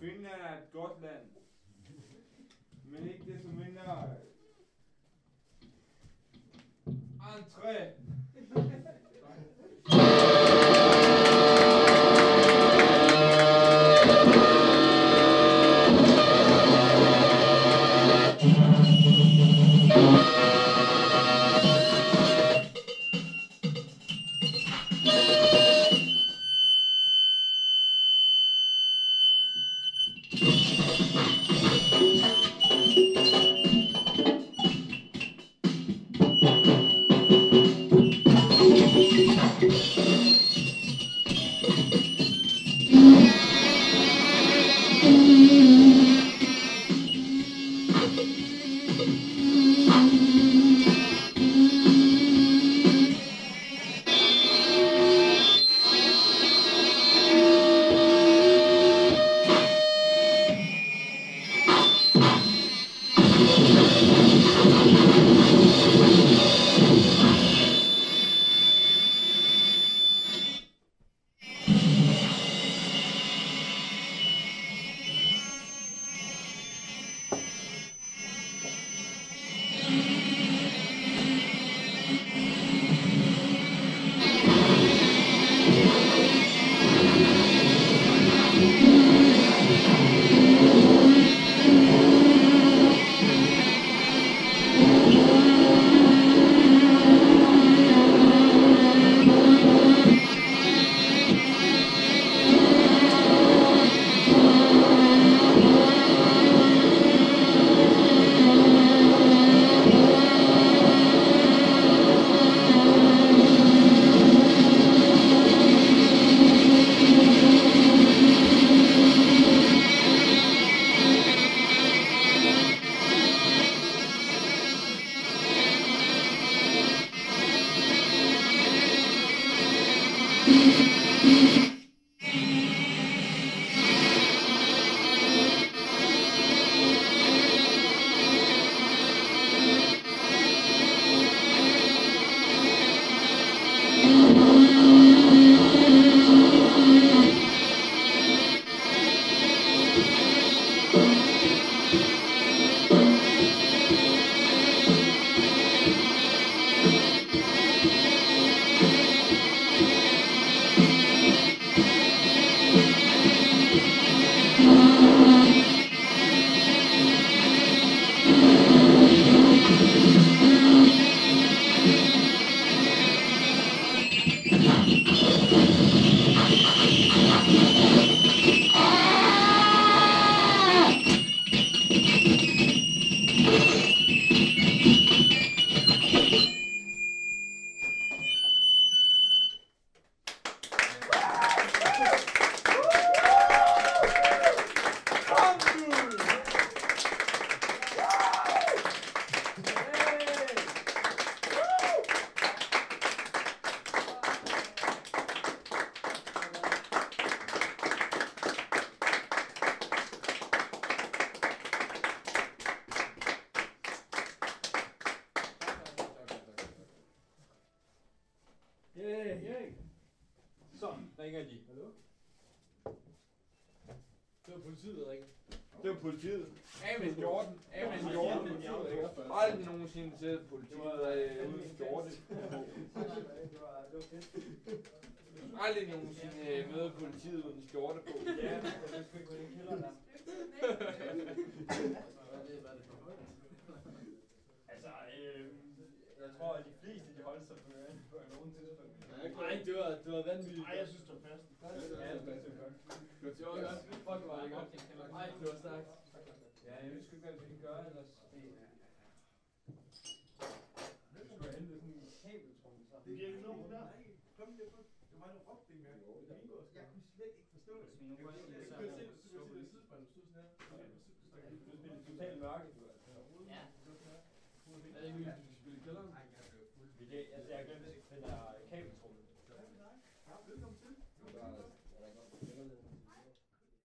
Finland er et godt land. Men ikke desto mindre... Entré! Ringer de. Hallo? Det var politiet, der ringede. Det var politiet. Af med skjorten. Af med skjorten. Aldrig nogensinde set politiet øh, uden skjorte. Aldrig nogensinde øh, møde politiet uden skjorte på. Ja, jeg skal gå i kælderen der. Altså, øh, jeg tror, at de fleste, de holdt sig på på nogen tidspunkt. Nej, det var, det var vanvittigt. Nej, jeg synes, det var fast. Ja, det var godt. Det var godt. Fuck, det var det godt. Nej, det var stærkt. Ja, jeg ved sgu ikke, hvad vi skal gøre ellers. Jeg skulle have hentet sådan en kabeltrum. Så. Det giver ikke nogen der. Kom lige på. Det var noget råbt det med. Jeg kunne slet ikke forstå det. Jeg kunne se, du kunne se det sidespejl, du stod sådan her. Det er totalt mørke, du altså. Er det ikke, vi skal spille i kælderen?